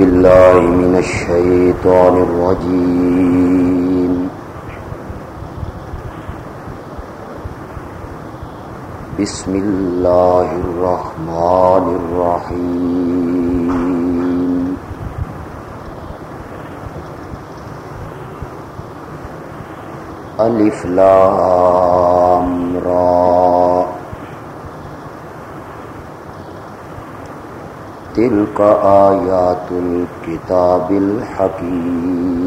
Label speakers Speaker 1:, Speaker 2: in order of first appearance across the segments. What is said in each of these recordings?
Speaker 1: بالله من الشيطان الرجيم. بسم الله الرحمن الرحيم. ألف لام را تلك آيات الكتاب الحكيم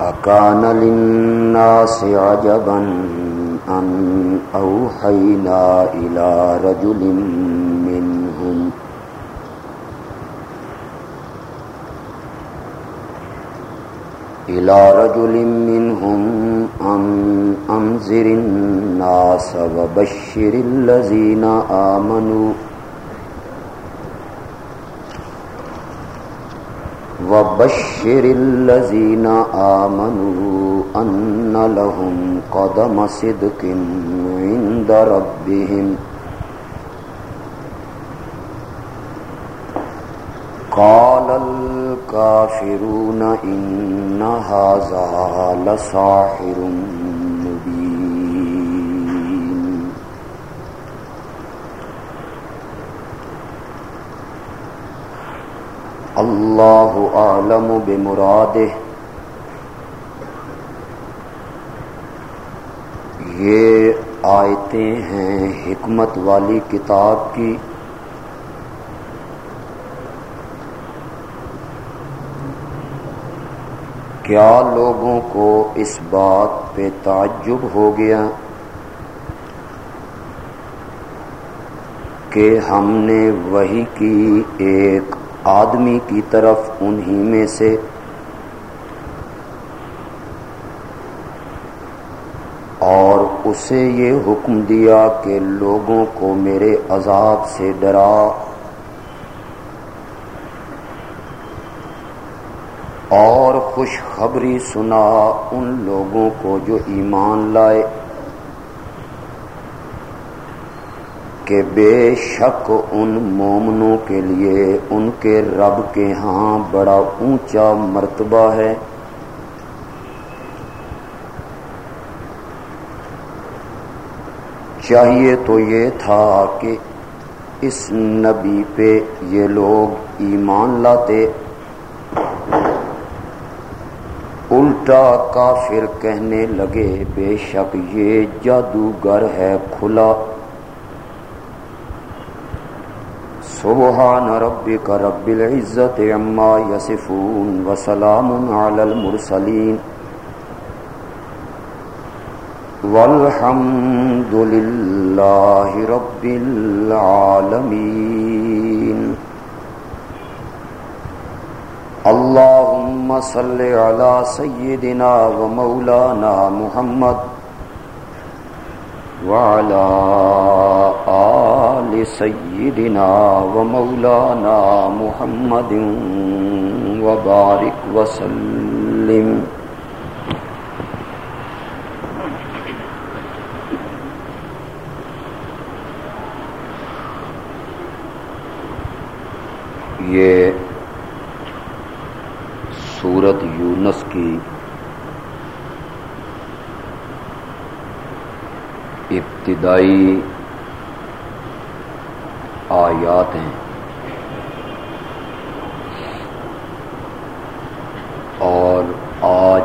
Speaker 1: أكان للناس عجبا أن أوحينا إلى رجل منهم إلى رجل منهم أن أنذر الناس وبشر الذين آمنوا وبشر الذين آمنوا أن لهم قدم صدق عند ربهم قال الكافرون إن هذا لساحر مبين. الله أعلم بمراده. یہ آیتیں ہیں حکمت والی کتاب کی کیا لوگوں کو اس بات پہ تعجب ہو گیا کہ ہم نے وہی کی ایک آدمی کی طرف انہی میں سے اور اسے یہ حکم دیا کہ لوگوں کو میرے عذاب سے ڈرا اور خوشخبری سنا ان لوگوں کو جو ایمان لائے کہ بے شک ان مومنوں کے لیے ان کے رب کے ہاں بڑا اونچا مرتبہ ہے۔ چاہیے تو یہ تھا کہ اس نبی پہ یہ لوگ ایمان لاتے۔ الٹا کافر کہنے لگے، بے شک یہ جادوگر ہے کھلا۔ سبحان ربک رب العزت عما یصفون وسلام علی المرسلین۔ والحمد للہ رب العالمین۔ اللہ اللهم صل على سيدنا ومولانا محمد وعلى آل سيدنا ومولانا محمد وبارك وسلم. یہ سورت یونس کی ابتدائی آیات ہیں اور آج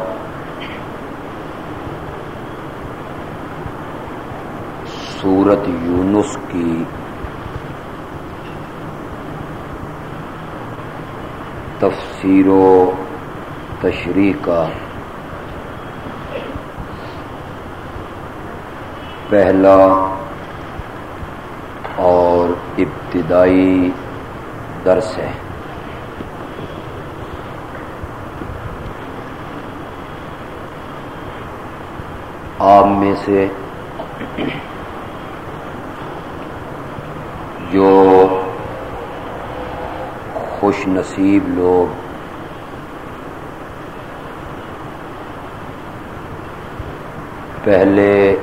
Speaker 1: سورت یونس کی تفسیر و تشریح کا پہلا اور ابتدائی درس ہے۔ آپ میں سے جو خوش نصیب لوگ پہلے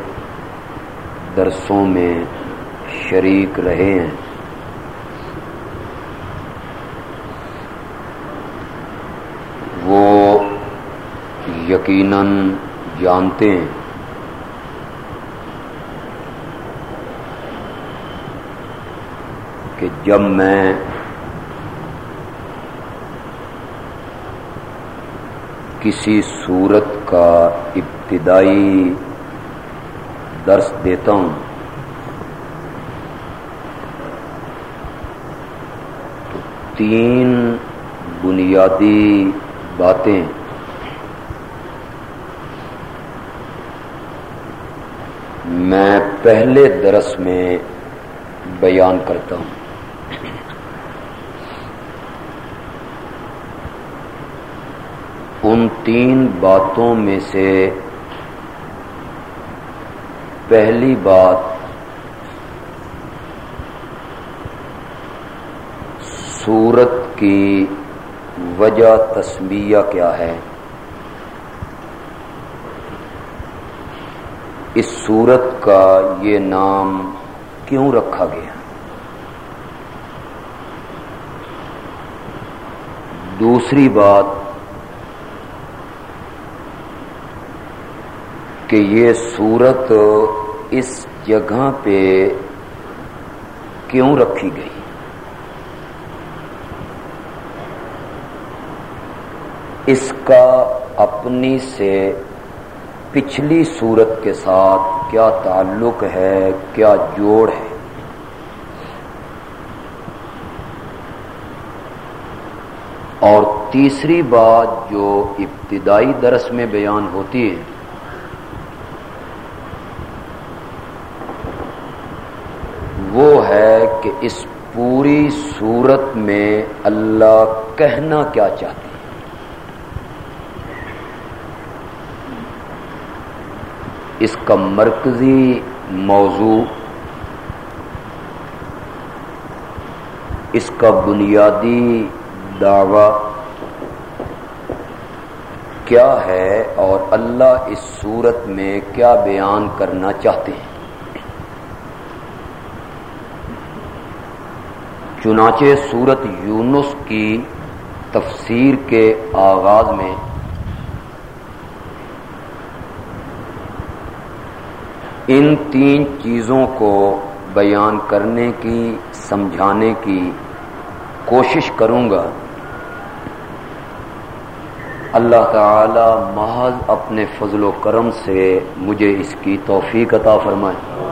Speaker 1: درسوں میں شریک رہے ہیں۔ وہ یقیناً جانتے ہیں۔ کہ جب میں کسی صورت کا ابتدائی درس دیتا ہوں۔ تو تین بنیادی باتیں۔ میں پہلے درس میں بیان کرتا ہوں۔ ان تین باتوں میں سے پہلی بات سورت کی وجہ تسمیہ کیا ہے؟ اس سورت کا یہ نام کیوں رکھا گیا؟ دوسری بات کہ یہ صورت اس جگہ پہ کیوں رکھی گئی؟ اس کا اپنی سے پچھلی صورت کے ساتھ کیا تعلق ہے، کیا جوڑ ہے؟ اور تیسری بات جو ابتدائی درس میں بیان ہوتی ہے وہ ہے کہ اس پوری صورت میں اللہ کہنا کیا چاہتے ہیں؟ اس کا مرکزی موضوع، اس کا بنیادی دعوی کیا ہے اور اللہ اس صورت میں کیا بیان کرنا چاہتے ہیں؟ چنانچہ سورت یونس کی تفسیر کے آغاز میں ان تین چیزوں کو بیان کرنے کی، سمجھانے کی کوشش کروں گا۔ اللہ تعالی محض اپنے فضل و کرم سے مجھے اس کی توفیق عطا فرمائے۔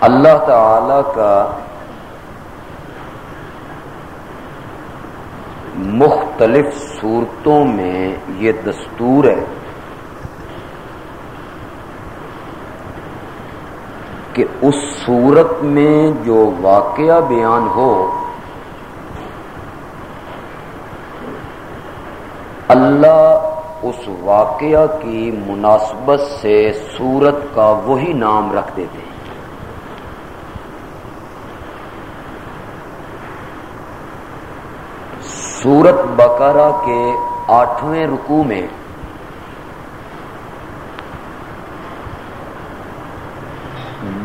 Speaker 1: اللہ تعالی کا مختلف صورتوں میں یہ دستور ہے کہ اس صورت میں جو واقعہ بیان ہو، اللہ اس واقعہ کی مناسبت سے صورت کا وہی نام رکھ دیتے ہیں۔ سورت بقرہ کے آٹھویں رکو میں۔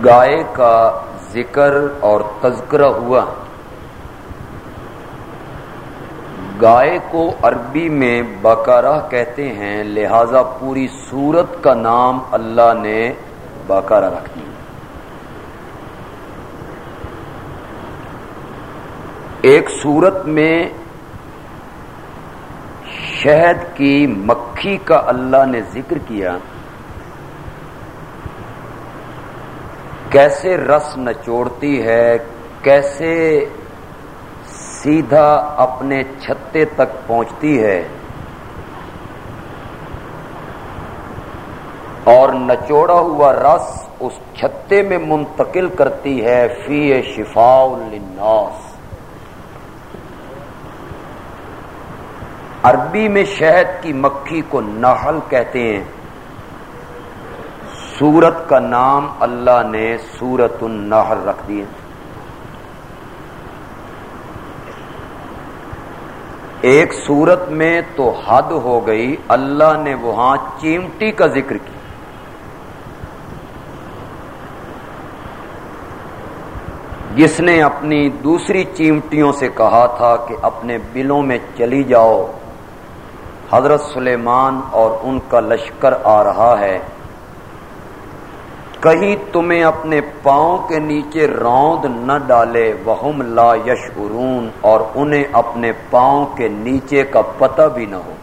Speaker 1: گائے کا ذکر اور تذکرہ ہوا۔ گائے کو عربی میں بقرہ کہتے ہیں، لہذا پوری سورت کا نام اللہ نے بقرہ رکھ دیا۔ ایک سورت میں شہد کی مکھی کا اللہ نے ذکر کیا، کیسے رس نچوڑتی ہے، کیسے سیدھا اپنے چھتے تک پہنچتی ہے۔ اور نچوڑا ہوا رس اس چھتے میں منتقل کرتی ہے، فی شفا للناس۔ عربی میں شہد کی مکھی کو نحل کہتے ہیں۔ سورت کا نام اللہ نے سورت النحل رکھ دیے ایک سورت میں تو حد ہو گئی، اللہ نے وہاں چیمٹی کا ذکر کیا۔ جس نے اپنی دوسری چیمٹیوں سے کہا تھا کہ اپنے بلوں میں چلی جاؤ۔ حضرت سلیمان اور ان کا لشکر آ رہا ہے۔ کہیں تمہیں اپنے پاؤں کے نیچے روند نہ ڈالے، وہم لا یش اور انہیں اپنے پاؤں کے نیچے کا پتہ بھی نہ ہو۔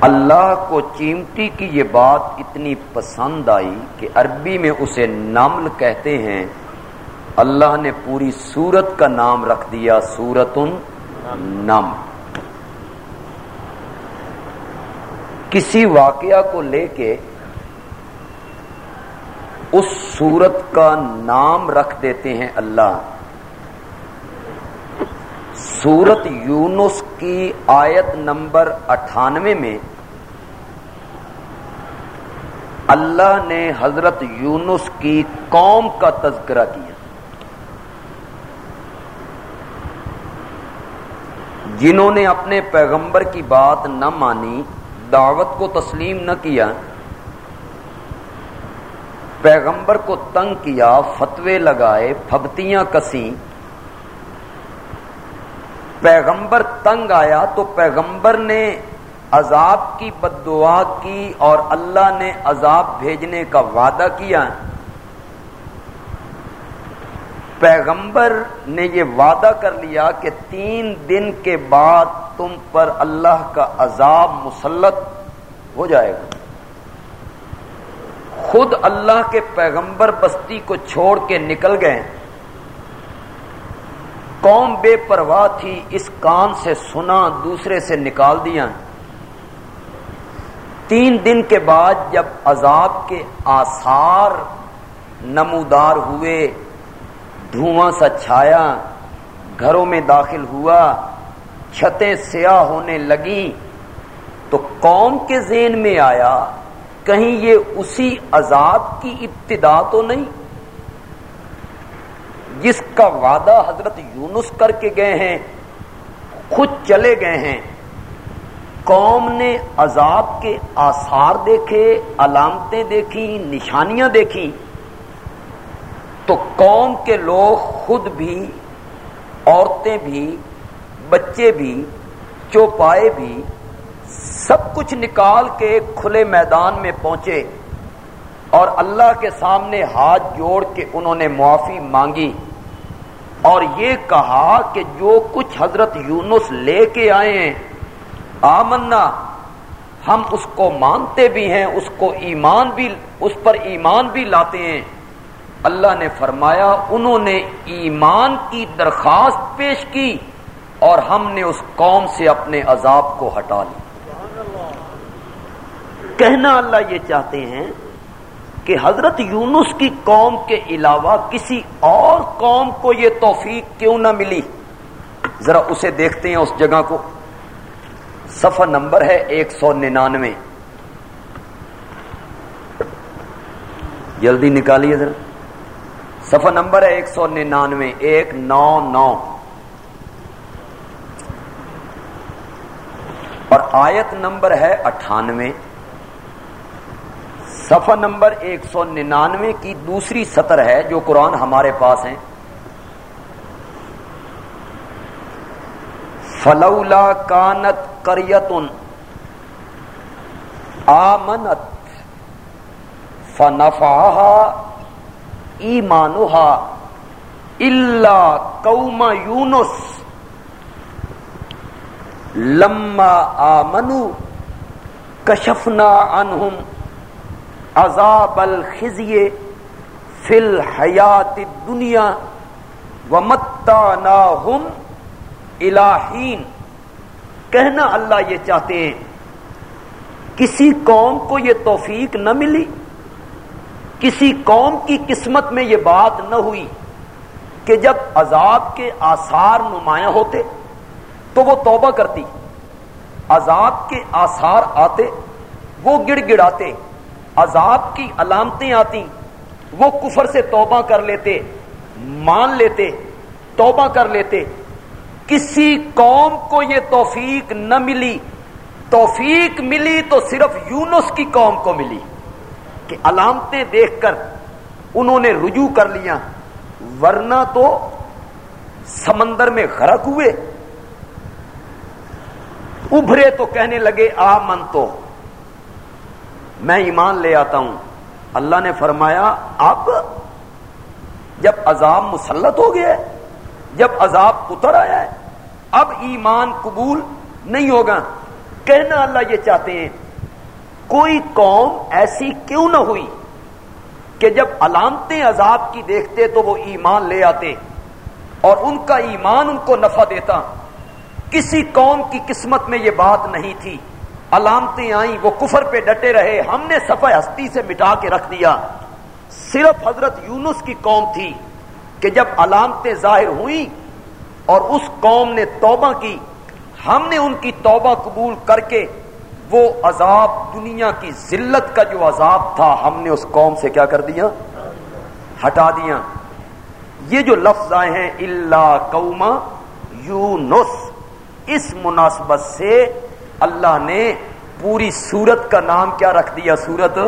Speaker 1: اللہ کو چیمٹی کی یہ بات اتنی پسند آئی کہ عربی میں اسے نمل کہتے ہیں۔ اللہ نے پوری سورت کا نام رکھ دیا سورت نم کسی واقعہ کو لے کے اس سورت کا نام رکھ دیتے ہیں اللہ۔ سورت یونس کی آیت نمبر اٹھانوے میں اللہ نے حضرت یونس کی قوم کا تذکرہ کیا۔ جنہوں نے اپنے پیغمبر کی بات نہ مانی، دعوت کو تسلیم نہ کیا، پیغمبر کو تنگ کیا، فتوے لگائے پھبتیاں کسی، پیغمبر تنگ آیا تو پیغمبر نے عذاب کی بد دعا کی اور اللہ نے عذاب بھیجنے کا وعدہ کیا۔ پیغمبر نے یہ وعدہ کر لیا کہ تین دن کے بعد تم پر اللہ کا عذاب مسلط ہو جائے گا۔ خود اللہ کے پیغمبر بستی کو چھوڑ کے نکل گئے۔ قوم بے پرواہ تھی، اس کان سے سنا، دوسرے سے نکال دیا۔ تین دن کے بعد جب عذاب کے آثار نمودار ہوئے دھواں سا چھایا گھروں میں داخل ہوا، چھتیں سیاہ ہونے لگی تو قوم کے ذہن میں آیا، کہیں یہ اسی عذاب کی ابتدا تو نہیں؟ جس کا وعدہ حضرت یونس کر کے گئے ہیں، خود چلے گئے ہیں۔ قوم نے عذاب کے آثار دیکھے، علامتیں دیکھی نشانیاں دیکھی تو قوم کے لوگ خود بھی، عورتیں بھی، بچے بھی، چوپائے بھی، سب کچھ نکال کے کھلے میدان میں پہنچے اور اللہ کے سامنے ہاتھ جوڑ کے انہوں نے معافی مانگی اور یہ کہا کہ جو کچھ حضرت یونس لے کے آئے ہیں، آمنا، ہم اس کو مانتے بھی ہیں، اس کو ایمان بھی، اس پر ایمان بھی لاتے ہیں۔ اللہ نے فرمایا، انہوں نے ایمان کی درخواست پیش کی اور ہم نے اس قوم سے اپنے عذاب کو ہٹا لی کہنا اللہ یہ چاہتے ہیں کہ حضرت یونس کی قوم کے علاوہ کسی اور قوم کو یہ توفیق کیوں نہ ملی؟ ذرا اسے دیکھتے ہیں اس جگہ کو۔ صفحہ نمبر ہے ایک سو ننانوے۔ جلدی نکالیے ذرا۔ صفحہ نمبر ہے ایک سو ننانوے، ایک نو نو۔ اور آیت نمبر ہے اٹھانوے۔ صفحہ نمبر ایک سو ننانوے کی دوسری سطر ہے جو قرآن ہمارے پاس ہیں۔ فلولا کانت کریتن آمنت فنفاہا ایمانوہا اللہ قوم یونس لما آمنو کشفنا عنہم عذاب الخزی فی الحیات الدنیا ومتعناہم الہین کہنا اللہ یہ چاہتے ہیں، کسی قوم کو یہ توفیق نہ ملی؟ کسی قوم کی قسمت میں یہ بات نہ ہوئی کہ جب عذاب کے آثار نمایاں ہوتے تو وہ توبہ کرتی، عذاب کے آثار آتے، وہ گڑ گڑاتے، عذاب کی علامتیں آتی، وہ کفر سے توبہ کر لیتے، مان لیتے، توبہ کر لیتے۔ کسی قوم کو یہ توفیق نہ ملی، توفیق ملی تو صرف یونس کی قوم کو ملی۔ کہ علامتیں دیکھ کر انہوں نے رجوع کر لیا، ورنہ تو سمندر میں غرق ہوئے۔ ابھرے تو کہنے لگے، آ من تو، میں ایمان لے آتا ہوں۔ اللہ نے فرمایا، اب جب عذاب مسلط ہو گیا ہے، جب عذاب اتر آیا ہے، اب ایمان قبول نہیں ہوگا۔ کہنا اللہ یہ چاہتے ہیں کوئی قوم ایسی کیوں نہ ہوئی کہ جب علامتیں عذاب کی دیکھتے تو وہ ایمان لے آتے اور ان کا ایمان ان کو نفع دیتا۔ کسی قوم کی قسمت میں یہ بات نہیں تھی۔ علامتیں آئیں، وہ کفر پہ ڈٹے رہے۔ ہم نے صفحہ ہستی سے مٹا کے رکھ دیا۔ صرف حضرت یونس کی قوم تھی کہ جب علامتیں ظاہر ہوئیں اور اس قوم نے توبہ کی، ہم نے ان کی توبہ قبول کر کے وہ عذاب دنیا کی ذلت کا جو عذاب تھا، ہم نے اس قوم سے کیا کر دیا؟ ہٹا دیا۔ یہ جو لفظ آئے ہیں اللہ قوما یونس۔ اس مناسبت سے اللہ نے پوری سورت کا نام کیا رکھ دیا، سورت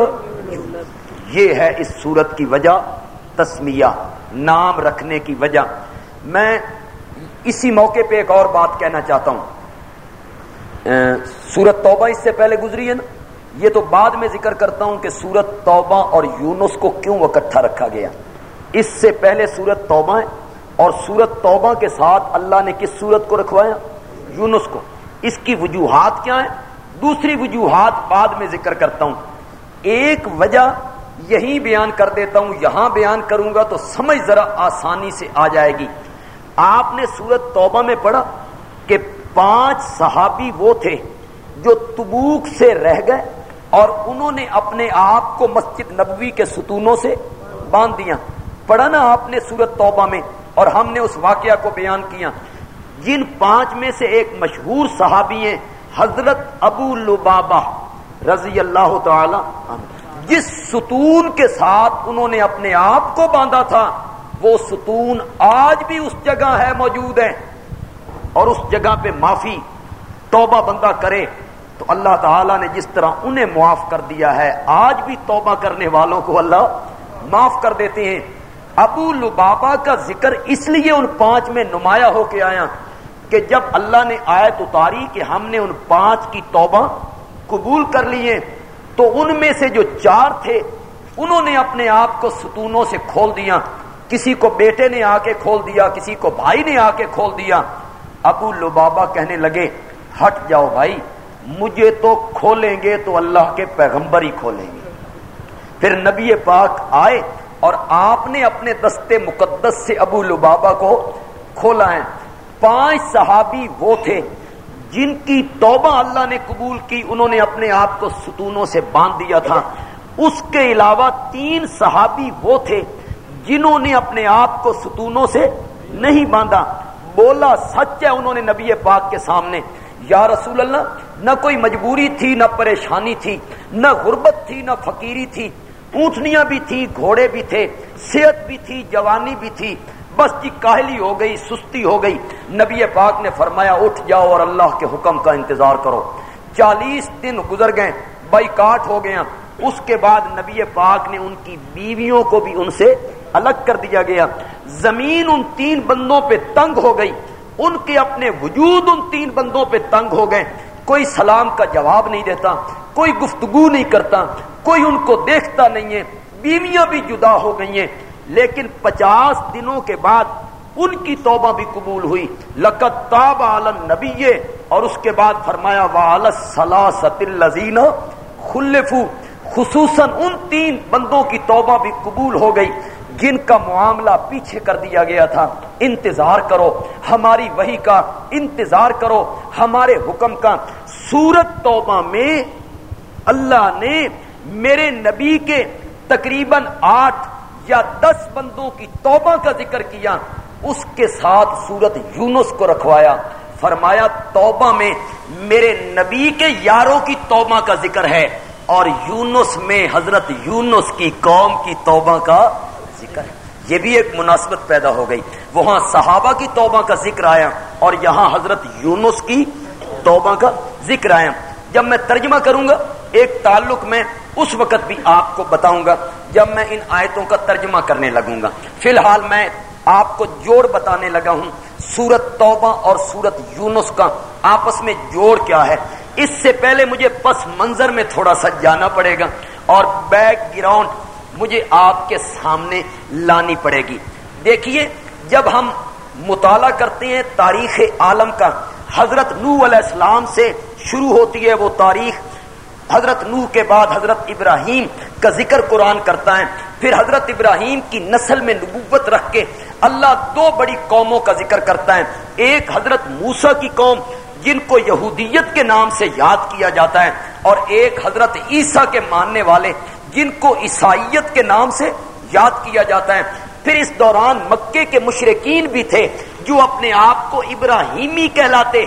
Speaker 1: یہ ہے اس سورت کی وجہ، تسمیہ، نام رکھنے کی وجہ۔ میں اسی موقع پہ ایک اور بات کہنا چاہتا ہوں۔ سورت توبہ اس سے پہلے گزری ہے نا؟ یہ تو بعد میں ذکر کرتا ہوں کہ سورت توبہ اور یونس کو کیوں اکٹھا رکھا گیا؟ اس سے پہلے سورت توبہ ہے اور سورت توبہ کے ساتھ اللہ نے کس سورت کو رکھوایا؟ یونس کو۔ اس کی وجوہات کیا ہیں؟ دوسری وجوہات بعد میں ذکر کرتا ہوں۔ ایک وجہ یہی بیان کر دیتا ہوں، یہاں بیان کروں گا تو سمجھ ذرا آسانی سے آ جائے گی۔ آپ نے سورت توبہ میں پڑھا پانچ صحابی وہ تھے جو تبوک سے رہ گئے اور انہوں نے اپنے آپ کو مسجد نبوی کے ستونوں سے باندھ دیا۔ پڑھا نا آپ نے سورت توبہ میں اور ہم نے اس واقعہ کو بیان کیا۔ جن پانچ میں سے ایک مشہور صحابی ہیں، حضرت ابو لبابا رضی اللہ تعالی جس ستون کے ساتھ انہوں نے اپنے آپ کو باندھا تھا، وہ ستون آج بھی اس جگہ ہے موجود ہے۔ اور اس جگہ پہ معافی، توبہ بندہ کرے، تو اللہ تعالیٰ نے جس طرح انہیں معاف کر دیا ہے، آج بھی توبہ کرنے والوں کو اللہ معاف کر دیتے ہیں۔ ابو لبابا کا ذکر اس لیے ان پانچ میں نمایاں ہو کے آیا کہ جب اللہ نے آیت اتاری کہ ہم نے ان پانچ کی توبہ قبول کر لیے تو ان میں سے جو چار تھے، انہوں نے اپنے آپ کو ستونوں سے کھول دیا۔ کسی کو بیٹے نے آ کے کھول دیا، کسی کو بھائی نے آ کے کھول دیا۔ ابو لبابا کہنے لگے، ہٹ جاؤ بھائی، مجھے تو کھولیں گے تو اللہ کے پیغمبر ہی کھولیں گے۔ پھر نبی پاک آئے اور آپ نے اپنے دستے مقدس سے ابو لبابا کو کھولا ہے۔ پانچ صحابی وہ تھے جن کی توبہ اللہ نے قبول کی، انہوں نے اپنے آپ کو ستونوں سے باندھ دیا تھا۔ اس کے علاوہ تین صحابی وہ تھے جنہوں نے اپنے آپ کو ستونوں سے نہیں باندھا۔ بولا سچ ہے انہوں نے نبی پاک کے سامنے۔ یا رسول اللہ، نہ کوئی مجبوری تھی، نہ پریشانی تھی، نہ غربت تھی، نہ فقیری تھی۔ اونٹنیاں بھی تھی گھوڑے بھی تھے، صحت بھی تھی، جوانی بھی تھی۔ بس جی کاہلی ہو گئی، سستی ہو گئی۔ نبی پاک نے فرمایا، اٹھ جاؤ اور اللہ کے حکم کا انتظار کرو۔ چالیس دن گزر گئے بائی کاٹ ہو گیا اس کے بعد نبی پاک نے ان کی بیویوں کو بھی ان سے الگ کر دیا گیا۔ زمین ان تین بندوں پہ تنگ ہو گئی۔ ان کے اپنے وجود ان تین بندوں پہ تنگ ہو گئے۔ کوئی سلام کا جواب نہیں دیتا، کوئی گفتگو نہیں کرتا، کوئی ان کو دیکھتا نہیں ہے۔ بیویاں بھی جدا ہو گئی ہیں۔ لیکن پچاس دنوں کے بعد ان کی توبہ بھی قبول ہوئی۔ لقت تاب عالم نبی اور اس کے بعد فرمایا وال سلاست الزین خلفو خصوصاً ان تین بندوں کی توبہ بھی قبول ہو گئی، جن کا معاملہ پیچھے کر دیا گیا تھا۔ انتظار کرو، ہماری وہی کا انتظار کرو۔ ہمارے حکم کا سورت توبہ میں اللہ نے میرے نبی کے تقریباً آٹھ یا دس بندوں کی توبہ کا ذکر کیا، اس کے ساتھ سورت یونس کو رکھوایا۔ فرمایا، توبہ میں میرے نبی کے یاروں کی توبہ کا ذکر ہے۔ اور یونس میں حضرت یونس کی قوم کی توبہ کا ذکر ہے۔ یہ بھی ایک مناسبت پیدا ہو گئی۔ وہاں صحابہ کی توبہ کا ذکر آیا اور یہاں حضرت یونس کی توبہ کا ذکر آیا۔ جب میں ترجمہ کروں گا، ایک تعلق میں اس وقت بھی آپ کو بتاؤں گا جب میں ان آیتوں کا ترجمہ کرنے لگوں گا۔ فی الحال میں آپ کو جوڑ بتانے لگا ہوں، سورت توبہ اور سورت یونس کا آپس میں جوڑ کیا ہے۔ اس سے پہلے مجھے پس منظر میں تھوڑا سا جانا پڑے گا اور بیک گراؤنڈ مجھے آپ کے سامنے لانی پڑے گی۔ دیکھیے، جب ہم مطالعہ کرتے ہیں تاریخ عالم کا، حضرت نو علیہ السلام سے شروع ہوتی ہے وہ تاریخ۔ حضرت نو کے بعد حضرت ابراہیم کا ذکر قرآن کرتا ہے۔ پھر حضرت ابراہیم کی نسل میں نبوت رکھ کے اللہ دو بڑی قوموں کا ذکر کرتا ہے۔ ایک حضرت موسا کی قوم جن کو یہودیت کے نام سے یاد کیا جاتا ہے اور ایک حضرت عیسیٰ کے ماننے والے جن کو عیسائیت کے نام سے یاد کیا جاتا ہے۔ پھر اس دوران مکے کے مشرقین بھی تھے جو اپنے آپ کو ابراہیمی کہلاتے۔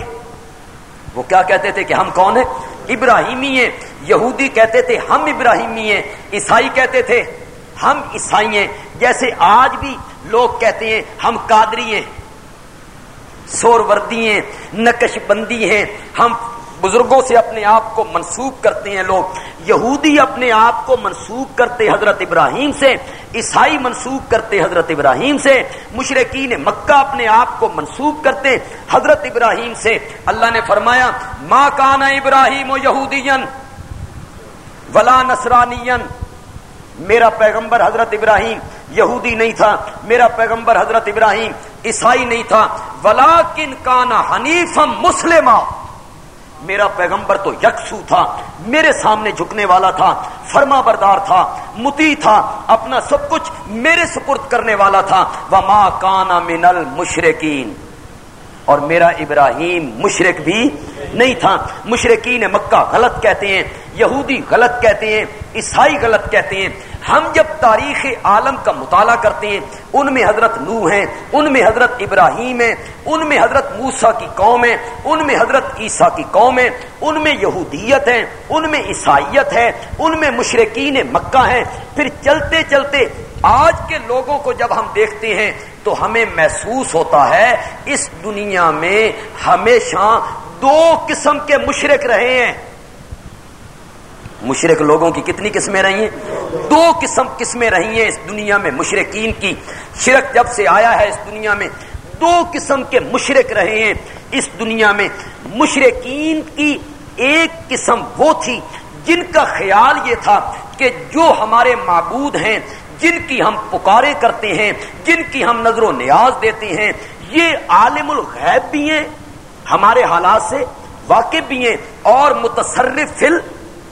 Speaker 1: وہ کیا کہتے تھے کہ ہم کون ہیں؟ ابراہیمی ہیں۔ یہودی کہتے تھے ہم ابراہیمی ہیں۔ عیسائی کہتے تھے ہم عیسائی ہیں۔ جیسے آج بھی لوگ کہتے ہیں ہم قادری ہیں۔ سور وردی ہیں نقش بندی ہیں۔ ہم بزرگوں سے اپنے آپ کو منسوب کرتے ہیں لوگ۔ یہودی اپنے آپ کو منسوب کرتے حضرت ابراہیم سے، عیسائی منسوب کرتے حضرت ابراہیم سے۔ مشرقین مکہ اپنے آپ کو منسوب کرتے حضرت ابراہیم سے۔ اللہ نے فرمایا ماں کانا ابراہیم و یہودین ولا نسرانی میرا پیغمبر حضرت ابراہیم یہودی نہیں تھا، میرا پیغمبر حضرت ابراہیم عیسائی نہیں تھا ولا کن کانا حنیف مسلم میرا پیغمبر تو یکسو تھا، میرے سامنے جھکنے والا تھا، فرما بردار تھا، متی تھا، اپنا سب کچھ میرے سپرد کرنے والا تھا۔ وہ ماں کانا منل مشرقین اور میرا ابراہیم مشرق بھی نہیں تھا۔ مشرقین مکہ غلط کہتے ہیں۔ یہودی غلط کہتے ہیں، عیسائی غلط کہتے ہیں۔ ہم جب تاریخ عالم کا مطالعہ کرتے ہیں، ان میں حضرت نو ہیں، ان میں حضرت ابراہیم ہے ان میں حضرت موسا کی قوم ہے ان میں حضرت عیسیٰ کی قوم ہے ان میں یہودیت ہے ان میں عیسائیت ہے، ان میں مشرقین مکہ ہیں۔ پھر چلتے چلتے آج کے لوگوں کو جب ہم دیکھتے ہیں، تو ہمیں محسوس ہوتا ہے، اس دنیا میں ہمیشہ دو قسم کے مشرق رہے ہیں۔ مشرق لوگوں کی کتنی قسمیں رہی ہیں؟ دو قسم قسمیں رہی ہیں اس دنیا میں مشرقین کی۔ شرک جب سے آیا ہے اس دنیا میں، دو قسم کے مشرق رہے ہیں۔ اس دنیا میں مشرقین کی ایک قسم وہ تھی جن کا خیال یہ تھا کہ جو ہمارے معبود ہیں، جن کی ہم پکارے کرتے ہیں، جن کی ہم نظر و نیاز دیتے ہیں، یہ عالم الغیب بھی ہیں، ہمارے حالات سے واقف بھی ہیں اور متصرف فل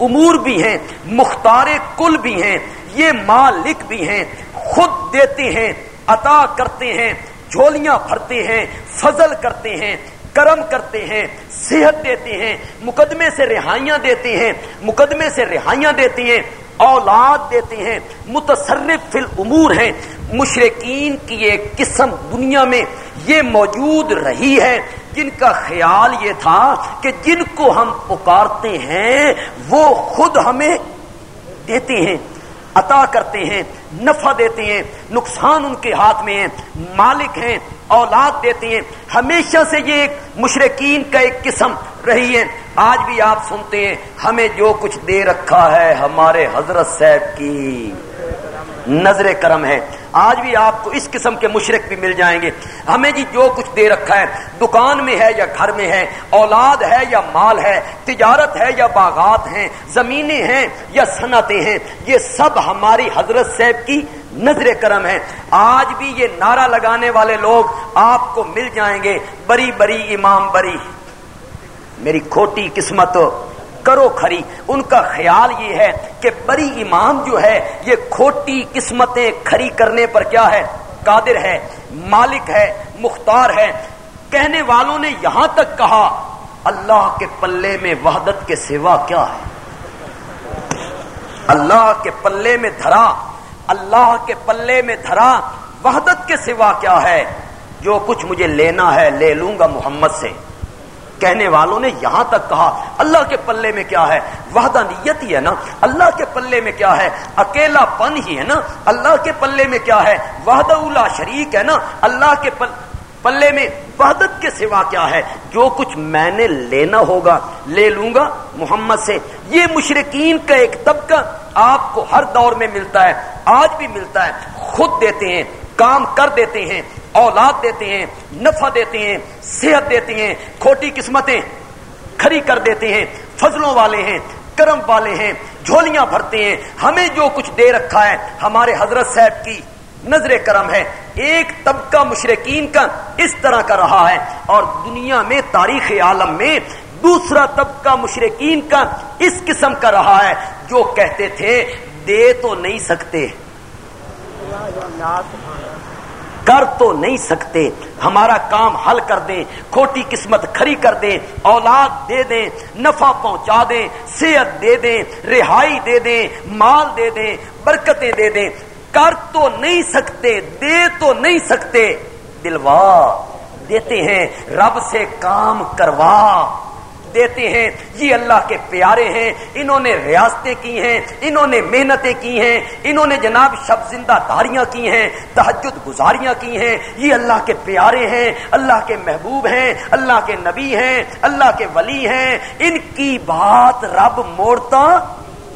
Speaker 1: امور بھی ہیں، مختار کل بھی ہیں، یہ مالک بھی ہیں، خود دیتے ہیں، عطا کرتے ہیں، جھولیاں بھرتے ہیں، فضل کرتے ہیں، کرم کرتے ہیں، صحت دیتے ہیں، مقدمے سے رہائیاں دیتے ہیں، مقدمے سے رہائیاں دیتے ہیں، اولاد دیتے ہیں، متصرف فی الامور ہیں۔ مشرقین کی ایک قسم دنیا میں یہ موجود رہی ہے۔ جن کا خیال یہ تھا کہ جن کو ہم پکارتے ہیں، وہ خود ہمیں دیتے ہیں، عطا کرتے ہیں، نفع دیتے ہیں، نقصان ان کے ہاتھ میں ہے مالک ہیں، اولاد دیتے ہیں۔ ہمیشہ سے یہ ایک مشرقین کا ایک قسم رہی ہے۔ آج بھی آپ سنتے ہیں، ہمیں جو کچھ دے رکھا ہے ہمارے حضرت صاحب کی۔ نظر کرم ہے۔ آج بھی آپ کو اس قسم کے مشرق بھی مل جائیں گے۔ ہمیں جی جو کچھ دے رکھا ہے، دکان میں ہے یا گھر میں ہے، اولاد ہے یا مال ہے، تجارت ہے یا باغات ہیں، زمینیں ہیں یا صنعتیں ہیں، یہ سب ہماری حضرت صاحب کی نظر کرم ہے۔ آج بھی یہ نعرہ لگانے والے لوگ آپ کو مل جائیں گے۔ بری بری امام بری۔ میری کھوٹی قسمت کرو کھری ان کا خیال یہ ہے کہ بری امام جو ہے، یہ کھوٹی قسمتیں کھری کرنے پر کیا ہے؟ قادر ہے، مالک ہے، مختار ہے۔ کہنے والوں نے یہاں تک کہا، اللہ کے پلے میں وحدت کے سوا کیا ہے؟ اللہ کے پلے میں دھرا، اللہ کے پلے میں دھرا وحدت کے سوا کیا ہے؟ جو کچھ مجھے لینا ہے، لے لوں گا محمد سے۔ کہنے والوں نے یہاں تک کہا، اللہ کے پلے میں کیا ہے؟ وحدہ نیت ہی ہے نا؟ اللہ کے پلے میں کیا ہے؟ اکیلا پن ہی ہے نا؟ اللہ کے پلے میں کیا ہے؟ وحدہ اولا شریک ہے نا؟ اللہ کے پل، پلے میں وحدت کے سوا کیا ہے؟ جو کچھ میں نے لینا ہوگا، لے لوں گا محمد سے۔ یہ مشرقین کا ایک طبقہ آپ کو ہر دور میں ملتا ہے، آج بھی ملتا ہے۔ خود دیتے ہیں، کام کر دیتے ہیں۔ اولاد دیتے ہیں، نفع دیتے ہیں، صحت دیتے ہیں، کھوٹی قسمتیں کھری کر دیتے ہیں، فضلوں والے ہیں، کرم والے ہیں، جھولیاں بھرتے ہیں، ہمیں جو کچھ دے رکھا ہے، ہمارے حضرت صاحب کی نظر کرم ہے۔ ایک طبقہ مشرقین کا اس طرح کا رہا ہے اور دنیا میں، تاریخ عالم میں دوسرا طبقہ مشرقین کا اس قسم کا رہا ہے جو کہتے تھے، دے تو نہیں سکتے۔ کر تو نہیں سکتے۔ ہمارا کام حل کر دیں، کھوٹی قسمت کھری کر دیں، اولاد دے دیں، نفع پہنچا دیں، صحت دے دیں، رہائی دے دیں، مال دے دیں، برکتیں دے دیں۔ کر تو نہیں سکتے، دے تو نہیں سکتے۔ دلوا، دیتے ہیں، رب سے کام کروا۔ دیتے ہیں۔ یہ اللہ کے پیارے ہیں۔ انہوں نے ریاستیں کی ہیں۔ انہوں نے محنتیں کی ہیں۔ انہوں نے جناب شب زندہ داریاں کی ہیں۔ تحجد گزاریاں کی ہیں۔ یہ اللہ کے پیارے ہیں۔ اللہ کے محبوب ہیں۔ اللہ کے نبی ہیں۔ اللہ کے ولی ہیں۔ ان کی بات رب موڑتا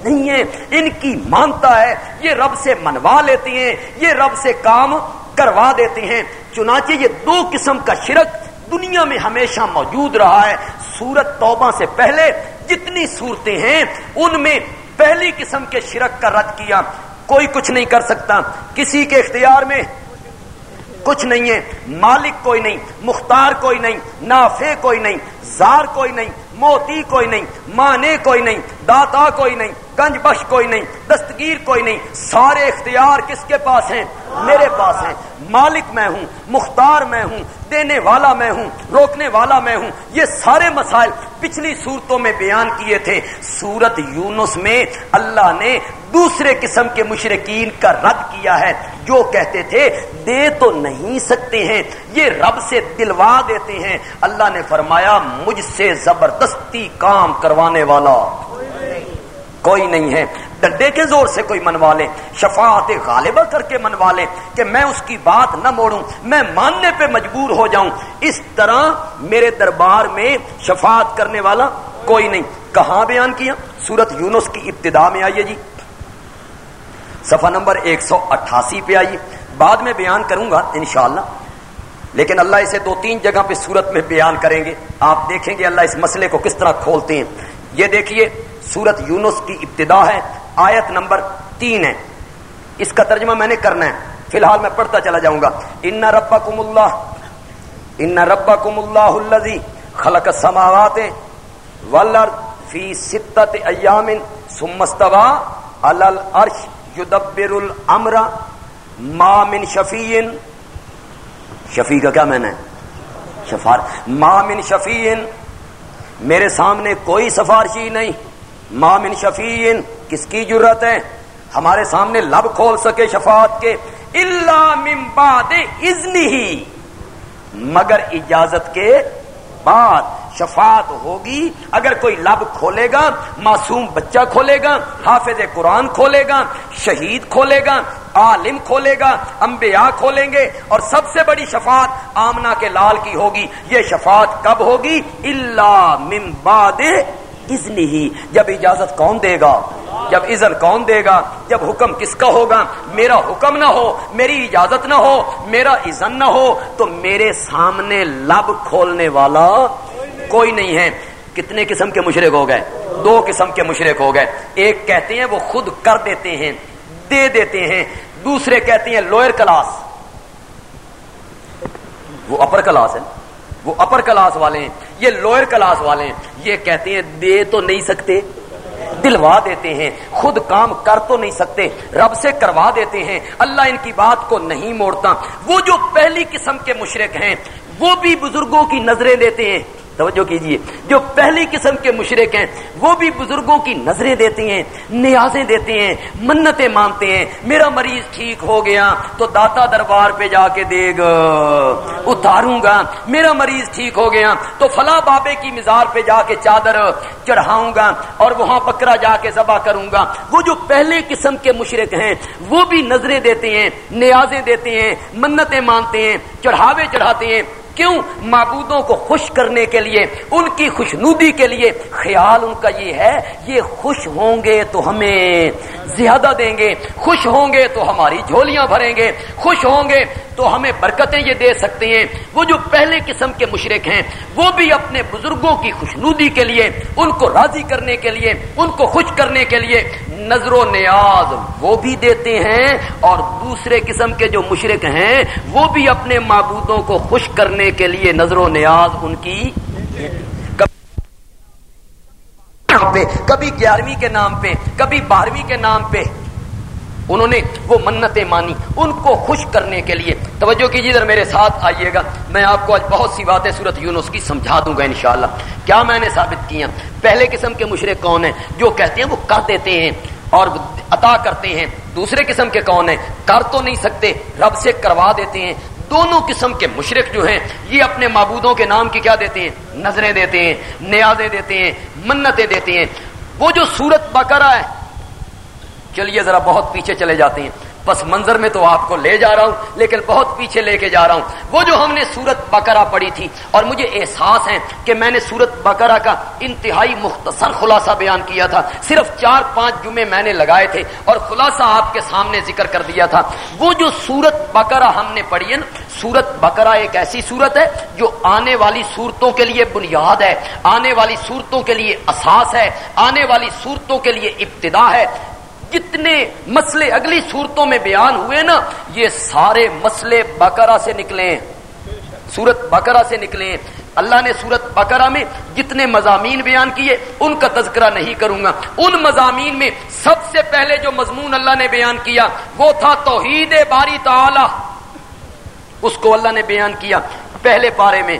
Speaker 1: نہیں ہے۔ ان کی مانتا ہے۔ یہ رب سے منوا لیتے ہیں۔ یہ رب سے کام کروا دیتے ہیں۔ چنانچہ یہ دو قسم کا شرک دنیا میں ہمیشہ موجود رہا ہے۔ سورت توبہ سے پہلے جتنی صورتیں ہیں، ان میں پہلی قسم کے شرک کا رد کیا۔ کوئی کچھ نہیں کر سکتا۔ کسی کے اختیار میں کچھ نہیں ہے۔ مالک کوئی نہیں، مختار کوئی نہیں نافے کوئی نہیں، زار کوئی نہیں، موتی کوئی نہیں، مانے کوئی نہیں، داتا کوئی نہیں۔ گنج بخش کوئی نہیں، دستگیر کوئی نہیں، سارے اختیار کس کے پاس ہیں؟ میرے پاس ہیں۔ مالک میں ہوں، مختار میں ہوں، دینے والا میں ہوں، روکنے والا میں ہوں۔ یہ سارے مسائل پچھلی صورتوں میں بیان کیے تھے۔ سورت یونس میں اللہ نے دوسرے قسم کے مشرقین کا رد کیا ہے۔ جو کہتے تھے، دے تو نہیں سکتے ہیں، یہ رب سے دلوا دیتے ہیں۔ اللہ نے فرمایا، مجھ سے زبردستی کام کروانے والا۔ کوئی نہیں ہے۔ ڈنڈے کے زور سے کوئی منوا لے۔ شفاعت غالبہ کر کے منوا لے کہ میں اس کی بات نہ موڑوں۔ میں ماننے پہ مجبور ہو جاؤں۔ اس طرح میرے دربار میں شفاعت کرنے والا کوئی نہیں۔ کہاں بیان کیا؟ سورت یونس کی ابتدا میں آئیے جی۔ صفحہ نمبر ایک سو اٹھاسی پہ آئیے۔ بعد میں بیان کروں گا انشاءاللہ۔ لیکن اللہ اسے دو تین جگہ پہ سورت میں بیان کریں گے۔ آپ دیکھیں گے اللہ اس مسئلے کو کس طرح کھولتے ہیں۔ یہ دیکھیے، سورت یونس کی ابتدا ہے، آیت نمبر تین ہے۔ اس کا ترجمہ میں نے کرنا ہے۔ فی الحال میں پڑھتا چلا جاؤں گا۔ ان ربا کم اللہ، ان ربا کم اللہ الزی خلق سماوات فی ستت ایام سمستوا الرش یدبر الامر ما من شفیع۔ شفیع کا کیا میں نے شفار ما من شفیع۔ میرے سامنے کوئی سفارشی نہیں۔ مامن شفین کس کی ضرورت ہے؟ ہمارے سامنے لب کھول سکے شفاعت کے۔ اللہ ممباد ازن ہی مگر اجازت کے بعد شفاعت ہوگی۔ اگر کوئی لب کھولے گا، معصوم بچہ کھولے گا، حافظ قرآن کھولے گا، شہید کھولے گا عالم کھولے گا، انبیاء کھولیں گے اور سب سے بڑی شفاعت آمنا کے لال کی ہوگی۔ یہ شفاعت کب ہوگی؟ اللہ ممباد اذن ہی جب اجازت کون دے گا؟ جب اذن کون دے گا؟ جب حکم کس کا ہوگا؟ میرا حکم نہ ہو، میری اجازت نہ ہو، میرا اذن نہ ہو، تو میرے سامنے لب کھولنے والا کوئی نہیں ہے۔ کتنے قسم کے مشرق ہو گئے؟ دو قسم کے مشرق ہو گئے۔ ایک کہتے ہیں وہ خود کر دیتے ہیں، دے دیتے ہیں۔ دوسرے کہتے ہیں لوئر کلاس۔ وہ اپر کلاس ہے وہ اپر کلاس والے ہیں۔ یہ لوئر کلاس والے ہیں۔ یہ کہتے ہیں دے تو نہیں سکتے، دلوا دیتے ہیں۔ خود کام کر تو نہیں سکتے، رب سے کروا دیتے ہیں۔ اللہ ان کی بات کو نہیں موڑتا۔ وہ جو پہلی قسم کے مشرق ہیں، وہ بھی بزرگوں کی نظریں دیتے ہیں۔ توجہ کیجیے۔ جو پہلی قسم کے مشرق ہیں، وہ بھی بزرگوں کی نظریں دیتے ہیں، نیازیں دیتے ہیں، منتیں مانتے ہیں۔ میرا مریض ٹھیک ہو گیا، تو داتا دربار پہ جا کے دے گا اتاروں گا۔ میرا مریض ٹھیک ہو گیا، تو فلاں بابے کی مزار پہ جا کے چادر چڑھاؤں گا اور وہاں بکرا جا کے ذبح کروں گا۔ وہ جو پہلے قسم کے مشرق ہیں، وہ بھی نظریں دیتے ہیں، نیازیں دیتے ہیں، منتیں مانتے ہیں، چڑھاوے چڑھاتے ہیں۔ کیوں معبودوں کو خوش کرنے کے لیے، ان کی خوشنودی کے لیے؟ خیال ان کا یہ ہے، یہ خوش ہوں گے تو ہمیں زیادہ دیں گے، خوش ہوں گے تو ہماری جھولیاں بھریں گے، خوش ہوں گے تو ہمیں برکتیں یہ دے سکتے ہیں۔ وہ جو پہلے قسم کے مشرق ہیں، وہ بھی اپنے بزرگوں کی خوشنودی کے لیے، ان کو راضی کرنے کے لیے، ان کو خوش کرنے کے لیے نظر و نیاز وہ بھی دیتے ہیں۔ اور دوسرے قسم کے جو مشرق ہیں، وہ بھی اپنے معبودوں کو خوش کرنے کرنے کے لیے نظر و نیاز ان کی پہ کبھی گیارہویں کے نام پہ، کبھی بارہویں کے نام پہ۔ انہوں نے وہ منتیں مانی ان کو خوش کرنے کے لیے۔ توجہ کیجیے ادھر میرے ساتھ آئیے گا۔ میں آپ کو آج بہت سی باتیں صورت یونس کی سمجھا دوں گا انشاءاللہ۔ کیا میں نے ثابت کیا پہلے قسم کے مشرق کون ہیں؟ جو کہتے ہیں وہ کر دیتے ہیں اور عطا کرتے ہیں۔ دوسرے قسم کے کون ہیں؟ کر تو نہیں سکتے، رب سے کروا دیتے ہیں۔ دونوں قسم کے مشرق جو ہیں، یہ اپنے معبودوں کے نام کی کیا دیتے ہیں؟ نظریں دیتے ہیں، نیازیں دیتے ہیں، منتیں دیتے ہیں۔ وہ جو سورت بکرا ہے، چلیے ذرا بہت پیچھے چلے جاتے ہیں۔ پس منظر میں تو آپ کو لے جا رہا ہوں، لیکن بہت پیچھے لے کے جا رہا ہوں۔ وہ جو ہم نے سورت بکرا پڑھی تھی، اور مجھے احساس ہے کہ میں نے سورت بکرا کا انتہائی مختصر خلاصہ بیان کیا تھا۔ صرف چار پانچ جمعے میں نے لگائے تھے، اور خلاصہ آپ کے سامنے ذکر کر دیا تھا۔ وہ جو سورت بکرا ہم نے پڑھی ہے نا، سورت بکرا ایک ایسی سورت ہے جو آنے والی صورتوں کے لیے بنیاد ہے، آنے والی صورتوں کے لیے اساس ہے، آنے والی صورتوں کے لیے ابتدا ہے۔ جتنے مسئلے اگلی صورتوں میں بیان ہوئے نا، یہ سارے مسئلے بکرا سے نکلے سورت بکرا سے نکلے اللہ نے سورت بکرا میں جتنے مضامین بیان کیے، ان کا تذکرہ نہیں کروں گا۔ ان مضامین میں سب سے پہلے جو مضمون اللہ نے بیان کیا، وہ تھا توحید باری تعالی۔ اس کو اللہ نے بیان کیا پہلے پارے میں،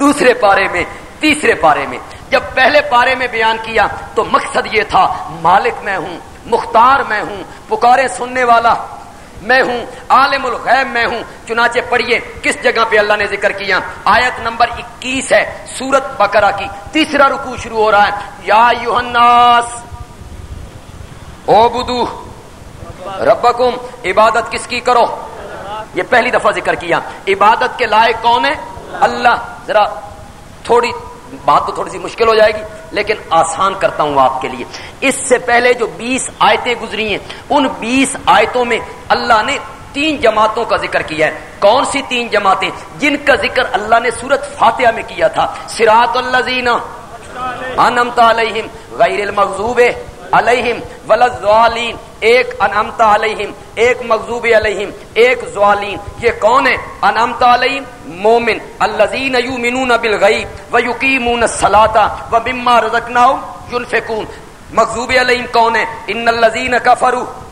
Speaker 1: دوسرے پارے میں، تیسرے پارے میں۔ جب پہلے پارے میں بیان کیا تو مقصد یہ تھا، مالک میں ہوں۔ مختار میں ہوں، پکارے سننے والا میں ہوں، عالم الغیب میں ہوں۔ چنانچہ پڑھیے، کس جگہ پہ اللہ نے ذکر کیا؟ آیت نمبر اکیس ہے، سورت بکرا کی۔ تیسرا رکو شروع ہو رہا ہے۔ یا یوہناس او بدو ربکم، عبادت کس کی کرو؟ یہ پہلی دفعہ ذکر کیا۔ عبادت کے لائق کون ہے؟ اللہ۔ ذرا تھوڑی، بات تو تھوڑی سی مشکل ہو جائے گی۔ لیکن آسان کرتا ہوں آپ کے لیے۔ اس سے پہلے جو بیس آیتیں گزری ہیں، ان بیس آیتوں میں اللہ نے تین جماعتوں کا ذکر کیا ہے۔ کون سی تین جماعتیں؟ جن کا ذکر اللہ نے سورت فاتحہ میں کیا تھا۔ سراط اللہ زینا علیہم غیر المغضوب علیہم ولزوالین ایک انعمتا علیہم، ایک مغزوب علیہم، ایک زوالین یہ کون ہے؟ انعمتا علیہم، مومن۔ الذین یؤمنون بالغیب ویقیمون الصلاة ومما رزقناہم ينفقون مغزوب علیہم کون ہے؟ ان الذین کفروا۔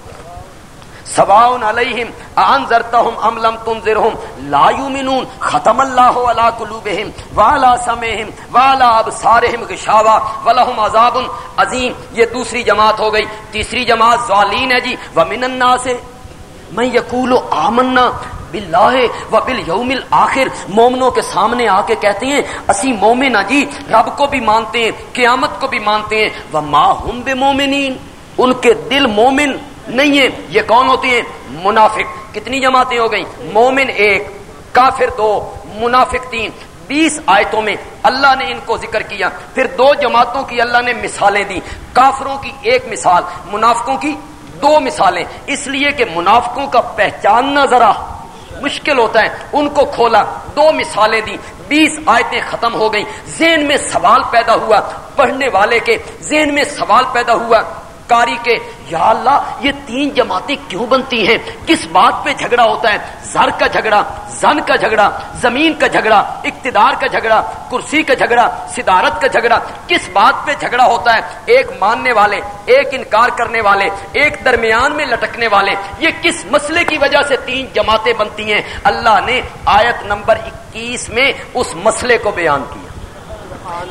Speaker 1: سواؤن علیہم انذرتہم ام لم تنذرہم، لا یؤمنون، ختم اللہ علی قلوبہم، وعلی سمعہم، وعلی ابصارہم غشاوہ، ولہم عذاب عظیم۔ یہ دوسری جماعت ہو گئی۔ تیسری جماعت ظالین ہے جی۔ ومن الناس میں یقول آمنا باللہ و بالیوم الاخر۔ مومنوں کے سامنے آ کے کہتے ہیں، اسی مومن جی رب کو بھی مانتے ہیں، قیامت کو بھی مانتے ہیں۔ وما هم بمومنین، ان کے دل مومن نہیں ہے یہ کون ہوتے ہیں؟ منافق۔ کتنی جماعتیں ہو گئی مومن ایک، کافر دو، منافق تین۔ بیس آیتوں میں اللہ نے ان کو ذکر کیا۔ پھر دو جماعتوں کی اللہ نے مثالیں دی کافروں کی ایک مثال، منافقوں کی دو مثالیں۔ اس لیے کہ منافقوں کا پہچاننا ذرا مشکل ہوتا ہے۔ ان کو کھولا، دو مثالیں دی بیس آیتیں ختم ہو گئیں۔ ذہن میں سوال پیدا ہوا، پڑھنے والے کے ذہن میں سوال پیدا ہوا۔ کاری کے، یا اللہ، یہ تین جماعتیں کیوں بنتی ہیں؟ کس بات پہ جھگڑا ہوتا ہے؟ زر کا جھگڑا، زن کا جھگڑا، زمین کا جھگڑا، اقتدار کا جھگڑا، کرسی کا جھگڑا، صدارت کا جھگڑا، کس بات پہ جھگڑا ہوتا ہے؟ ایک ماننے والے، ایک انکار کرنے والے، ایک درمیان میں لٹکنے والے، یہ کس مسئلے کی وجہ سے تین جماعتیں بنتی ہیں؟ اللہ نے آیت نمبر اکیس میں اس مسئلے کو بیان کیا۔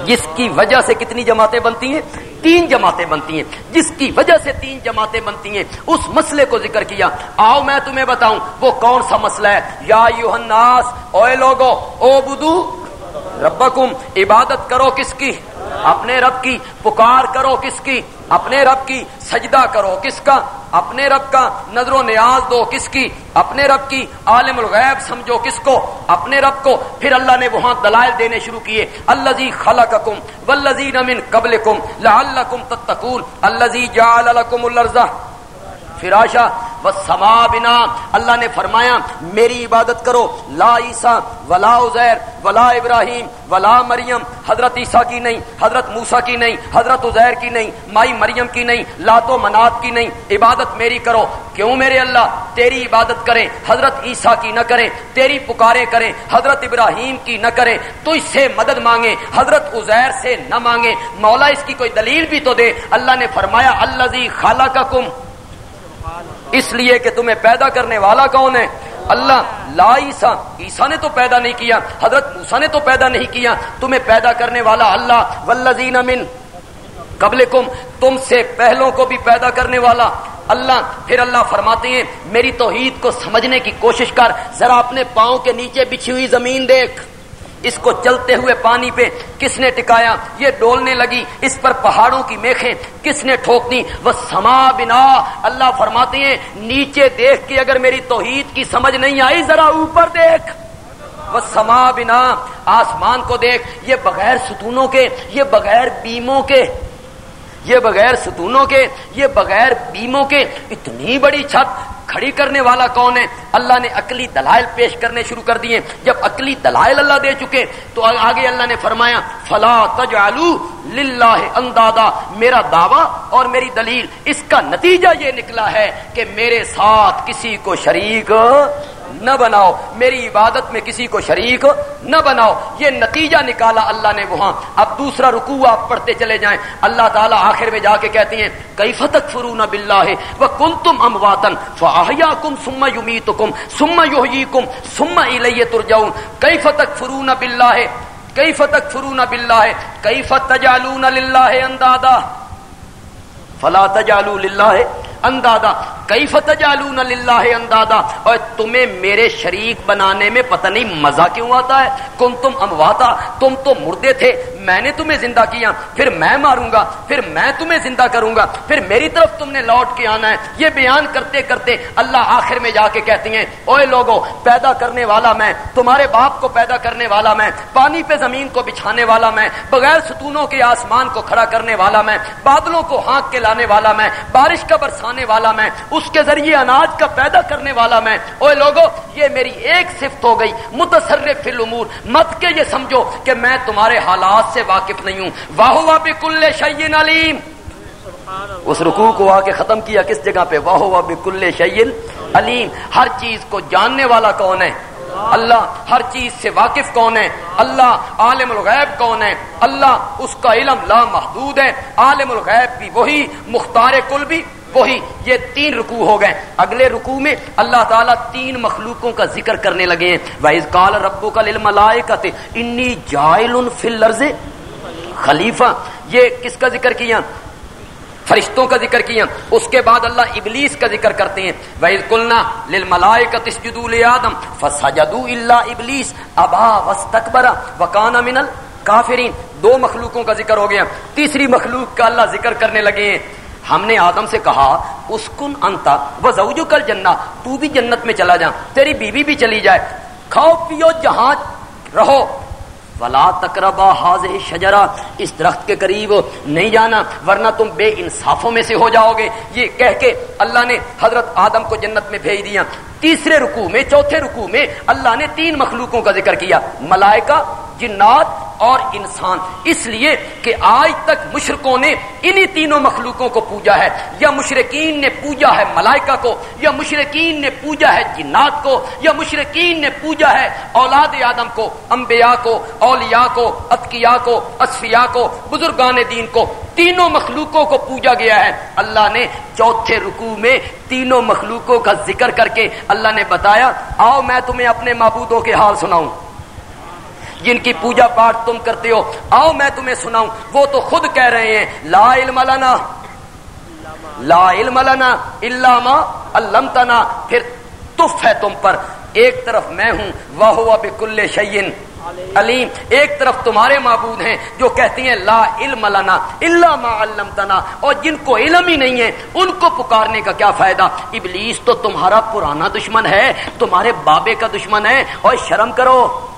Speaker 1: جس کی وجہ سے کتنی جماعتیں بنتی ہیں؟ تین جماعتیں بنتی ہیں۔ جس کی وجہ سے تین جماعتیں بنتی ہیں، اس مسئلے کو ذکر کیا۔ آؤ میں تمہیں بتاؤں، وہ کون سا مسئلہ ہے؟ یا یوہناس اوے لوگو او بدو ربکم، عبادت کرو کس کی؟ اپنے رب کی، پکار کرو کس کی؟ اپنے رب کی، سجدہ کرو کس کا؟ اپنے رب کا نظر و نیاز دو کس کی؟ اپنے رب کی، عالم الغیب سمجھو کس کو؟ اپنے رب کو، پھر اللہ نے وہاں دلائل دینے شروع کیے اللہ جی خلا کم ولزی نمن قبل کم اللہ کم تتکون اللہ جی جا الرزا فراشا بس سما بنا۔ اللہ نے فرمایا، میری عبادت کرو۔ لا عیسا ولا ازیر ولا ابراہیم ولا مریم۔ حضرت عیسیٰ کی نہیں، حضرت موسا کی نہیں، حضرت ازیر کی نہیں، مائی مریم کی نہیں لاتو منات کی نہیں۔ عبادت میری کرو۔ کیوں میرے اللہ؟ تیری عبادت کریں حضرت عیسیٰ کی نہ کریں تیری پکارے کریں حضرت ابراہیم کی نہ کریں تو اس سے مدد مانگے۔ حضرت ازیر سے نہ مانگے۔ مولا اس کی کوئی دلیل بھی تو دے۔ اللہ نے فرمایا اللہ خالہ کا کم اس لیے کہ تمہیں پیدا کرنے والا کون ہے؟ اللہ، لا عیسا عیسا نے تو پیدا نہیں کیا، حضرت موسا نے تو پیدا نہیں کیا۔ تمہیں پیدا کرنے والا اللہ ولزین من قبل کم تم سے پہلوں کو بھی پیدا کرنے والا اللہ۔ پھر اللہ فرماتے ہیں، میری توحید کو سمجھنے کی کوشش کر، ذرا اپنے پاؤں کے نیچے بچھی ہوئی زمین دیکھ۔ اس کو چلتے ہوئے پانی پہ کس نے ٹکایا؟ یہ ڈولنے لگی۔ اس پر پہاڑوں کی میخیں کس نے ٹھوک دی وہ سما بنا۔ اللہ فرماتے ہیں، نیچے دیکھ کے اگر میری توحید کی سمجھ نہیں آئی، ذرا اوپر دیکھ۔ وہ سما بنا۔ آسمان کو دیکھ۔ یہ بغیر ستونوں کے، یہ بغیر بیموں کے۔ یہ بغیر ستونوں کے، یہ بغیر بیموں کے اتنی بڑی چھت کھڑی کرنے والا کون ہے؟ اللہ نے عقلی دلائل پیش کرنے شروع کر دیے۔ جب عقلی دلائل اللہ دے چکے، تو آگے اللہ نے فرمایا، فلا تجعلو للہ اندادا میرا دعویٰ اور میری دلیل، اس کا نتیجہ یہ نکلا ہے کہ میرے ساتھ کسی کو شریک نہ بناؤ۔ میری عبادت میں کسی کو شریک نہ بناؤ۔ یہ نتیجہ نکالا اللہ نے وہاں۔ اب دوسرا رکوع آپ پڑھتے چلے جائیں۔ اللہ تعالیٰ آخر میں جا کے کہتے ہیں کئی فتک فرو نہ بلّہ ہے وہ کل تم ام واتن فاہیا کم سما یومی تو کم سما یوہی کم سما الیہ ترجاؤں کئی فتک فرو نہ بلّہ ہے کئی فتک فرو نہ بلّہ ہے کئی فتالو نہ للہ اندادا؟ فلا تجالو للہ ہے اندادا کئی فتح للہ اندادا اور تمہیں میرے شریک بنانے میں پتہ نہیں مزہ کیوں آتا ہے؟ کن تم امواتا؟ تم تو مردے تھے، میں نے تمہیں زندہ کیا، پھر میں ماروں گا، پھر میں تمہیں زندہ کروں گا، پھر میری طرف تم نے لوٹ کے آنا ہے۔ یہ بیان کرتے کرتے اللہ آخر میں جا کے کہتی ہیں اوے لوگوں، پیدا کرنے والا میں، تمہارے باپ کو پیدا کرنے والا میں، پانی پہ زمین کو بچھانے والا میں، بغیر ستونوں کے آسمان کو کھڑا کرنے والا میں، بادلوں کو ہانک کے لانے والا میں، بارش کا برسانے والا میں، اس کے ذریعے اناج کا پیدا کرنے والا میں۔ اوے لوگوں یہ میری ایک صفت ہو گئی، متصرف الامور۔ مت کے یہ سمجھو کہ میں تمہارے حالات سے واقف نہیں ہوں۔ واہ واہ کل شعین علیم۔ اس رکوع کو آ کے ختم کیا کس جگہ پہ؟ واہ واہ کل شعین علیم۔ ہر چیز کو جاننے والا کون ہے؟ اللہ۔ ہر چیز سے واقف کون ہے؟ اللہ۔ عالم الغیب کون ہے؟ اللہ۔ اس کا علم لا محدود ہے۔ عالم الغیب بھی وہی، مختار کل بھی۔ وہی یہ تین رکوع ہو گئے۔ اگلے رکوع میں اللہ تعالیٰ تین مخلوقوں کا ذکر کرنے لگے ہیں۔ وَإِذْ قَالَ رَبُّكَ لِلْمَلَائِكَةِ إِنِّي جَائِلٌ فِي الْأَرْضِ خلیفہ یہ کس کا ذکر کیا؟ فرشتوں کا ذکر کیا۔ اس کے بعد اللہ ابلیس کا ذکر کرتے ہیں۔ وَإِذْ قُلْنَا لِلْمَلَائِكَةِ اسْجُدُوا لِآدَمَ فَسَجَدُوا إِلَّا إِبْلِيسَ أَبَى وَاسْتَكْبَرَ وَكَانَ مِنَ الْكَافِرِينَ۔ دو مخلوقوں کا ذکر ہو گیا۔ تیسری مخلوق کا اللہ ذکر کرنے لگے ہیں۔ ہم نے آدم سے کہا اس کن انتا وہ زوجو کل جنا تو بھی جنت میں چلا جا، تیری بیوی بھی چلی جائے، کھاؤ، پیو جہاں رہو۔ ولا تقربا حاض شجرا اس درخت کے قریب نہیں جانا، ورنہ تم بے انصافوں میں سے ہو جاؤ گے۔ یہ کہہ کے اللہ نے حضرت آدم کو جنت میں بھیج دیا۔ تیسرے رکوع میں، چوتھے رکوع میں اللہ نے تین مخلوقوں کا ذکر کیا، ملائکہ، جنات اور انسان۔ اس لیے کہ آج تک مشرقوں نے انہی تینوں مخلوقوں کو پوجا ہے۔ یا مشرقین نے پوجا ہے ملائکہ کو، یا مشرقین نے پوجا ہے جنات کو، یا مشرقین نے پوجا ہے اولاد آدم کو، انبیاء کو، اولیاء کو، اتقیاء کو، اصفیاء کو، بزرگان دین کو، تینوں مخلوقوں کو پوجا گیا ہے۔ اللہ نے چوتھے رکوع میں تینوں مخلوقوں کا ذکر کر کے اللہ نے بتایا، آؤ میں تمہیں اپنے معبودوں کے حال سناؤں۔ جن کی پوجا پاٹ تم کرتے ہو، آؤ میں تمہیں سناؤں۔ وہ تو خود کہہ رہے ہیں، لا علم لنا، لا علم لنا علامہ ما علمتنا۔ پھر تف ہے تم پر، ایک طرف میں ہوں واہ بکل شعین علیم، ایک طرف تمہارے معبود ہیں جو کہتی ہیں، لا علم لنا الا ما علمتنا، اور جن کو علم ہی نہیں ہے، ان کو پکارنے کا کیا فائدہ؟ ابلیس تو تمہارا پرانا دشمن ہے، تمہارے بابے کا دشمن ہے، اور شرم کرو۔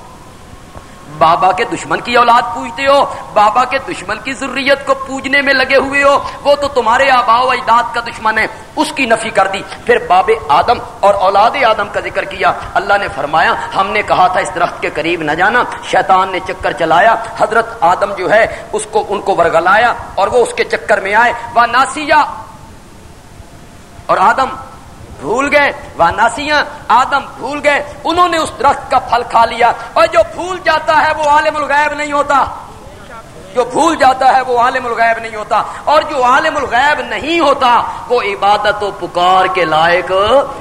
Speaker 1: بابا کے دشمن کی اولاد پوجتے ہو، بابا کے دشمن کی ضروریت کو پوجنے میں لگے ہوئے ہو، وہ تو تمہارے آبا و اجداد کا دشمن ہے، اس کی نفی کر دی۔ پھر باب آدم اور اولاد آدم کا ذکر کیا۔ اللہ نے فرمایا، ہم نے کہا تھا اس درخت کے قریب نہ جانا۔ شیطان نے چکر چلایا، حضرت آدم جو ہے، اس کو، ان کو ورگلایا اور وہ اس کے چکر میں آئے۔ وہ ناسیا اور آدم بھول گئے، واناسیاں آدم بھول گئے، انہوں نے اس درخت کا پھل کھا لیا اور جو بھول جاتا ہے وہ عالم الغیب نہیں ہوتا۔ جو بھول جاتا ہے وہ عالم الغیب نہیں ہوتا اور جو عالم الغیب نہیں ہوتا وہ عبادت و پکار کے لائق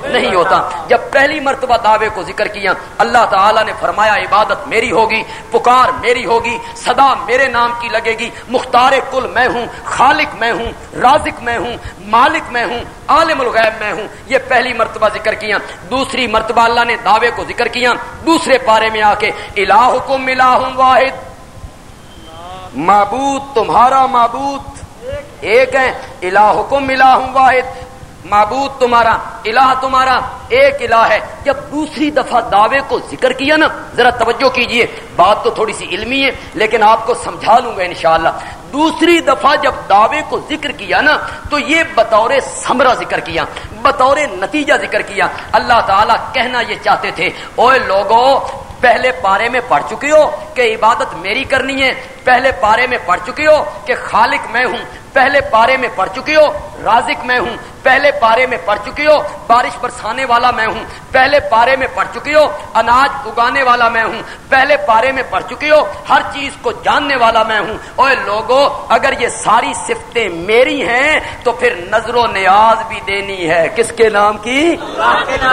Speaker 1: نہیں ہوتا۔ جب پہلی مرتبہ دعوے کو ذکر کیا، اللہ تعالیٰ نے فرمایا، عبادت میری ہوگی، پکار میری ہوگی، صدا میرے نام کی لگے گی، مختار کل میں ہوں، خالق میں ہوں، رازق میں ہوں، مالک میں ہوں، عالم الغیب میں ہوں۔ یہ پہلی مرتبہ ذکر کیا۔ دوسری مرتبہ اللہ نے دعوے کو ذکر کیا۔ دوسرے پارے میں آ کے، الہکم الہ واحد۔ معبود، تمہارا معبود۔ ایک ہے الہکم الہ واحد۔ معبود تمہارا، الہ تمہارا، ایک الہ ہے۔ جب دوسری دفعہ دعوے کو ذکر کیا نا، ذرا توجہ کیجیے۔ بات تو تھوڑی سی علمی ہے، لیکن آپ کو سمجھا لوں گا انشاءاللہ۔ دوسری دفعہ جب دعوے کو ذکر کیا نا، تو یہ بطور سمرا ذکر کیا، بطور نتیجہ ذکر کیا۔ اللہ تعالیٰ کہنا یہ چاہتے تھے اوے لوگوں پہلے پارے میں پڑھ چکی ہو کہ عبادت میری کرنی ہے پہلے پارے میں پڑھ چکی ہو کہ خالق میں ہوں، پہلے پارے میں پڑھ چکی ہو، رازق میں ہوں، پہلے پارے میں پڑھ چکی ہو، بارش برسانے والا میں ہوں، پہلے پارے میں پڑھ چکی ہو، اناج اگانے والا میں ہوں، پہلے پارے میں پڑھ چکی ہو، ہر چیز کو جاننے والا میں ہوں۔ اور لوگوں اگر یہ ساری صفتیں میری ہیں تو پھر نظر و نیاز بھی دینی ہے۔ کس کے نام کی؟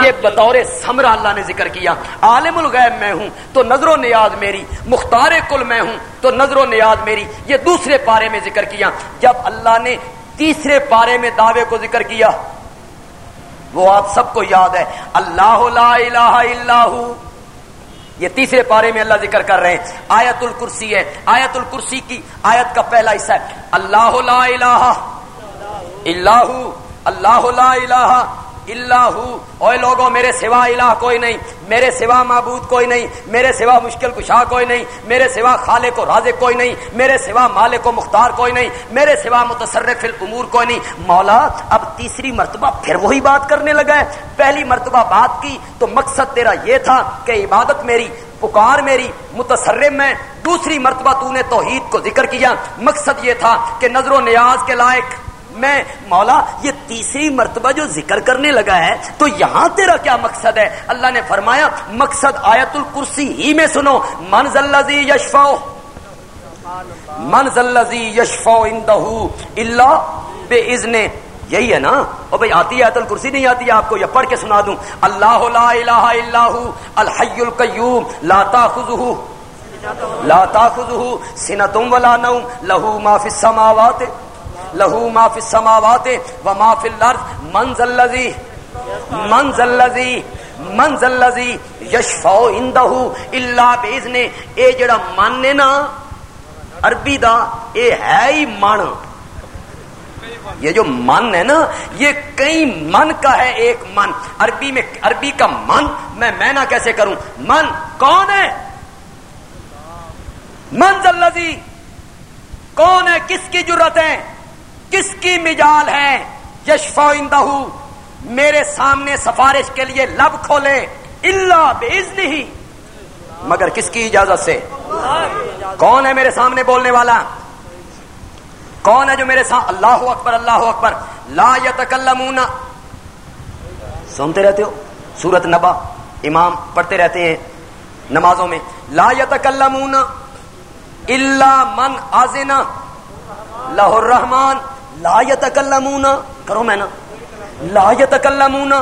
Speaker 1: یہ بطور سمرا اللہ نے ذکر کیا۔ عالم الغیب میں ہوں تو نظر و نیاز میری، مختار کل میں ہوں تو نظر و نیاز میری، یہ دوسرے پارے میں ذکر کیا۔ جب اللہ نے تیسرے پارے میں دعوے کو ذکر کیا، وہ آپ سب کو یاد ہے، اللہ لا الہ الا ہو۔ یہ تیسرے پارے میں اللہ ذکر کر رہے ہیں۔ آیت الکرسی ہے۔ آیت الکرسی کی آیت کا پہلا حصہ ہے۔ اللہ لا الہ اللہ اللہ لا الہ اللہ اوے لوگوں، میرے سوا الہ کوئی نہیں، میرے سوا معبود کوئی نہیں، میرے سوا مشکل کشا کوئی نہیں، میرے سوا خالق و رازق کوئی نہیں، میرے سوا مالک و مختار کوئی نہیں، میرے سوا متصرف الامور کوئی نہیں۔ مولا، اب تیسری مرتبہ پھر وہی بات کرنے لگا ہے۔ پہلی مرتبہ بات کی تو مقصد تیرا یہ تھا کہ عبادت میری، پکار میری، متصرف میں، دوسری مرتبہ تو نے توحید کو ذکر کیا۔ مقصد یہ تھا کہ نظر و نیاز کے لائق میں، مولا، یہ تیسری مرتبہ جو ذکر کرنے لگا ہے، تو یہاں تیرا کیا مقصد ہے؟ اللہ نے فرمایا، مقصد آیت الکرسی ہی میں سنو منز اللہ یشفا منز اللہ یشفا اللہ بے ازن یہی ہے نا؟ او بھائی، آتی ہے آیت الکرسی نہیں آتی؟ ہے آپ کو یہ پڑھ کے سنا دوں۔ اللہ لا الہ الا ہو الحی القیوم، لا تاخذہ لا تاخذہ سنتم ولا نوم، لہو ما فی السماوات۔ لہو ما فی السماوات و ما فی الارض منزل لذی منزل لذی منزل لذی یشفاؤ اندہو اللہ بیزنے اے جڑا من نے نا، عربی دا، اے ہے ہی من. یہ جو من ہے نا، یہ کئی من کا ہے ایک من. عربی میں عربی کا من، میں میں نہ کیسے کروں؟ من کون ہے؟ منزل لذی کون ہے؟ کس کی جرت ہے؟ کس کی مجال ہے؟ یشفا اندہ میرے سامنے سفارش کے لیے لب کھولے اللہ بیز نہیں مگر کس کی اجازت سے؟ کون ہے میرے سامنے بولنے والا؟ کون ہے جو میرے سامنے اللہ اکبر اللہ اکبر۔ لا یتکلمون۔ سنتے رہتے ہو؟ سورت نبا، امام پڑھتے رہتے ہیں نمازوں میں۔ لا یتکلمون الا من آزنا لہ الرحمان لا یتکلمون، کرو میں نا، لا یتکلمون،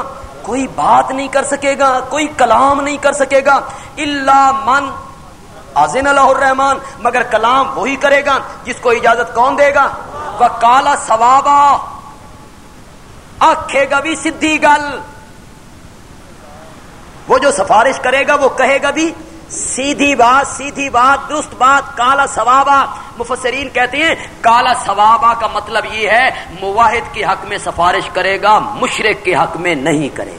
Speaker 1: کوئی بات نہیں کر سکے گا، کوئی کلام نہیں کر سکے گا، الا من آزن اللہ الرحمان مگر کلام وہی کرے گا جس کو اجازت کون دے گا؟ وہ کالا سوابا آکھے گا بھی سدھی گل۔ وہ جو سفارش کرے گا، وہ کہے گا بھی سیدھی بات سیدھی بات، درست بات، کالا ثوابہ۔ مفسرین کہتے ہیں، کالا ثوابہ کا مطلب یہ ہے، مواحد کے حق میں سفارش کرے گا، مشرق کے حق میں نہیں کرے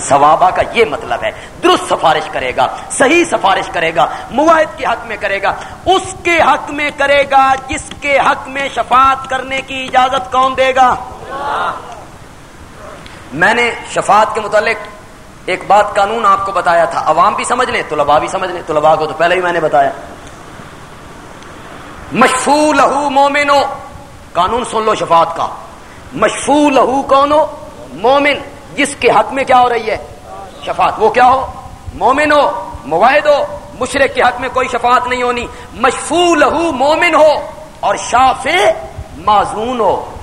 Speaker 1: ثوابہ کا یہ مطلب ہے، درست سفارش کرے گا، صحیح سفارش کرے گا، مواحد کے حق میں کرے گا۔ اس کے حق میں کرے گا جس کے حق میں شفاعت کرنے کی اجازت کون دے گا؟ میں نے شفاعت کے متعلق ایک بات قانون آپ کو بتایا تھا، عوام بھی سمجھ لیں طلبا بھی سمجھ لیں۔ طلبا کو تو پہلے ہی میں نے بتایا۔ مشفو لہو مومنو، قانون سن لو شفاعت کا۔ مشفو لہو کون ہو مومن، جس کے حق میں کیا ہو رہی ہے؟ شفاعت۔ وہ کیا ہو؟ مومن ہو مواحد ہو مشرق کے حق میں کوئی شفاعت نہیں ہونی۔ مشفو لہو مومن ہو اور شاف معذون ہو۔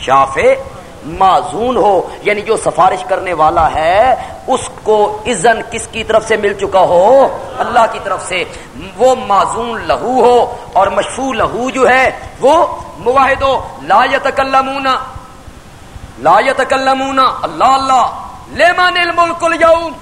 Speaker 1: شاف معذون ہو یعنی جو سفارش کرنے والا ہے، اس کو اذن کس کی طرف سے مل چکا ہو؟ اللہ کی طرف سے۔ وہ معذون لہو ہو اور مشفو لہو جو ہے، وہ مواحد ہو لا یتکلمون۔ لا یتکلمون۔ اللہ اللہ۔ لیمان الملک اليوم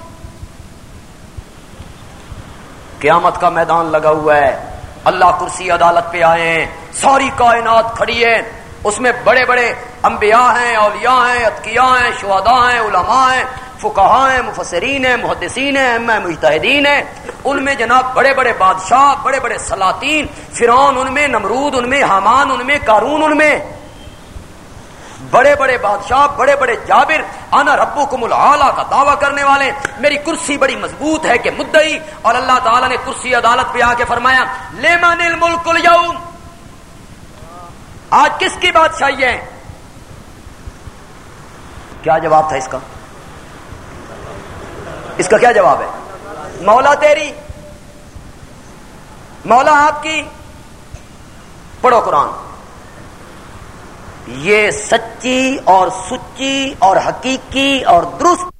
Speaker 1: قیامت کا میدان لگا ہوا ہے۔ اللہ کرسی عدالت پہ آئے ہیں۔ ساری کائنات کھڑی ہے۔ اس میں بڑے بڑے انبیاء ہیں، اولیاء ہیں، اتقیاء ہیں، شہداء ہیں، علماء ہیں فقہ ہیں، مفسرین ہیں، محدثین ہیں مجتہدین ہیں۔ ان میں جناب بڑے بڑے بادشاہ، بڑے بڑے سلاطین، فرعون ان میں، نمرود ان میں، حامان ان میں کارون ان میں۔ بڑے بڑے بادشاہ، بڑے بڑے جابر آنا ربو کو ملا کا دعویٰ کرنے والے۔ میری کرسی بڑی مضبوط ہے کہ مدعی۔ اور اللہ تعالیٰ نے کرسی عدالت پہ آ کے فرمایا لیمان الملک اليوم آج کس کی بادشاہی ہے؟ کیا جواب تھا اس کا؟ اس کا کیا جواب ہے؟ مولا تیری، مولا آپ کی، پڑھو قرآن۔ یہ سچی اور سچی اور حقیقی اور درست